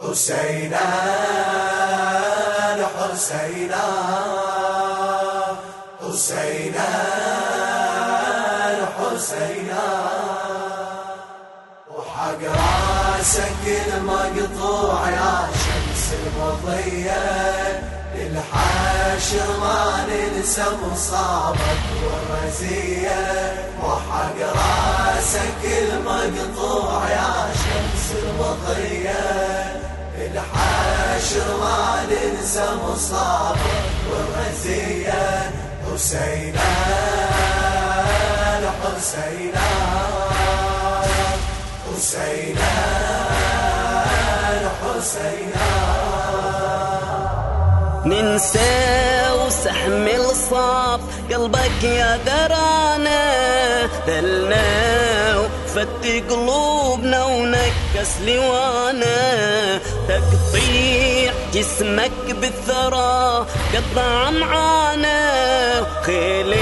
حسينا حسينا حسينا حسينا. وحق راسك المقطوع يا شمس المضية للحاشر ما ننسى مصابك والرزية وحق راسك المقطوع يا شمس ما ننسى مصابه والرزية حسينا حسينا حسينا حسينا ننسى وسحم الصاف قلبك يا درانا دلنا وفتي قلوبنا ونكس لوانا تقطيع جسمك بالثرى قطع معانا خيل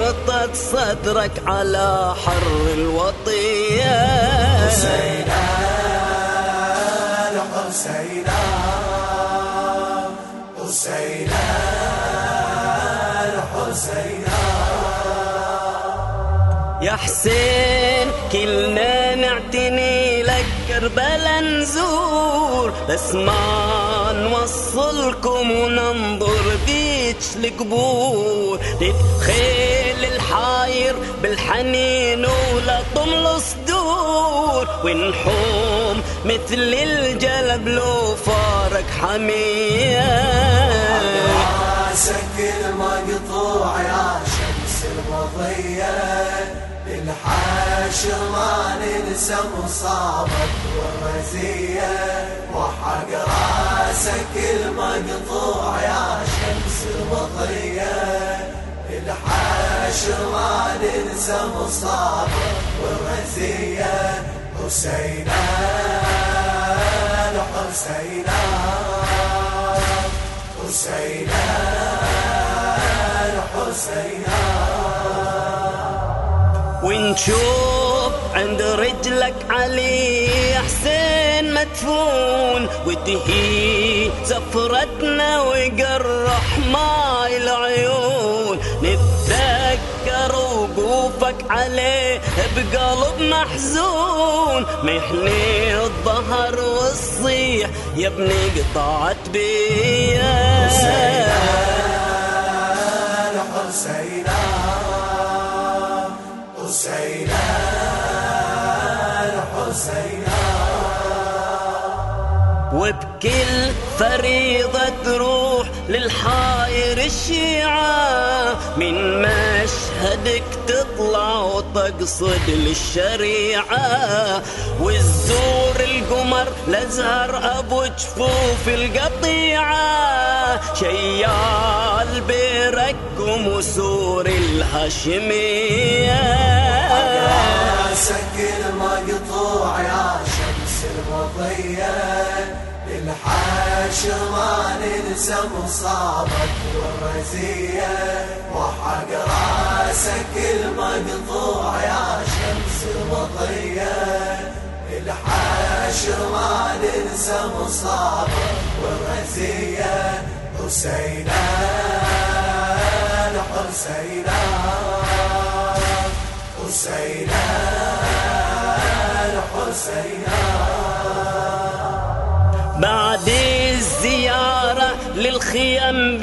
وطت صدرك على حر الوطية. حسينا حسينا حسينا حسينا. يا حسين كلنا كربلا نزور. بس ما نوصلكم وننظر بيك القبور. نتخيل الحاير بالحنين ولطم الصدور. ونحوم مثل الجلب لو فارق حميه راسك المقطوع يا شمس المضية. للحاشر ما ننسى مصابك والرزية وحق راسك المقطوع يا شمس المضية للحاشر ما ننسى مصابك والرزية حسينا حسينا حسينا حسينا. ونشوف عند رجلك علي حسين مدفون وتهي سفرتنا ويقرح ماي العيون. نتذكر وقوفك عليه بقلب محزون. محني الظهر والصيح يا ابني قطعت بيا. حسينا حسينا. حسينا حسينا وبكل فريضة تروح للحاير الشيعة. من مشهدك تطلع وتقصد للشريعة. والزور القمر لازهر أبو جفوف القطيعة شيال بيركم وسور الهاشمية. راسك المقطوع يا شمس المضية للحاشر ما ننسى مصابك والرزية. وحق راسك المقطوع يا شمس المضية للحاشر ما ننسى مصابك والرزية حسينا حسينا حسينا حسينا بعد الزيارة للخيم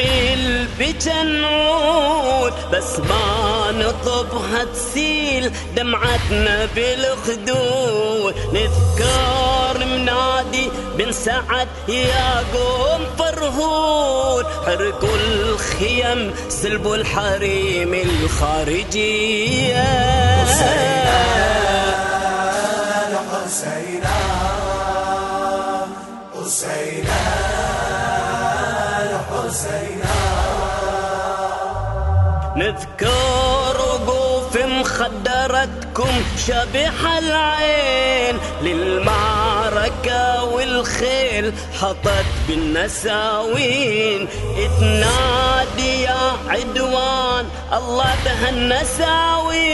بالبجنود بس ما نطبها تسيل دمعتنا بالخدود. نذكر منادي بن سعد يا قوم فرهود. حرقوا الخيم سلبوا الحريم الخارجية. حسينا حسينا حسينا حسينا. نذكر وقوف مخدرتكم شبح العين للمعركة والخيل حطت بالنساوين. تنادي يا عدوان الله بهالنساوين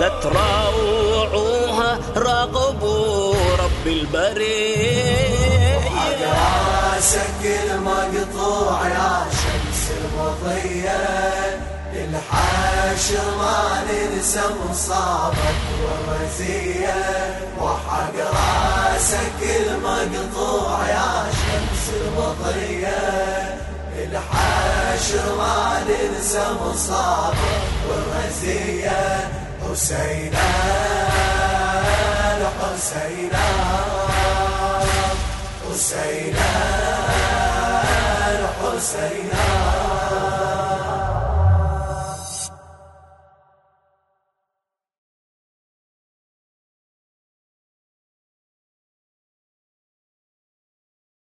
لا تروعوها راقبوا رب البريه راسك المقطوع يا شمس المضية. للحاشر ما ننسى مصابك والرزية وحق راسك المقطوع يا شمس المضية للحاشر ما ننسى مصابك والرزية حسينا حسينا حسينا حسينا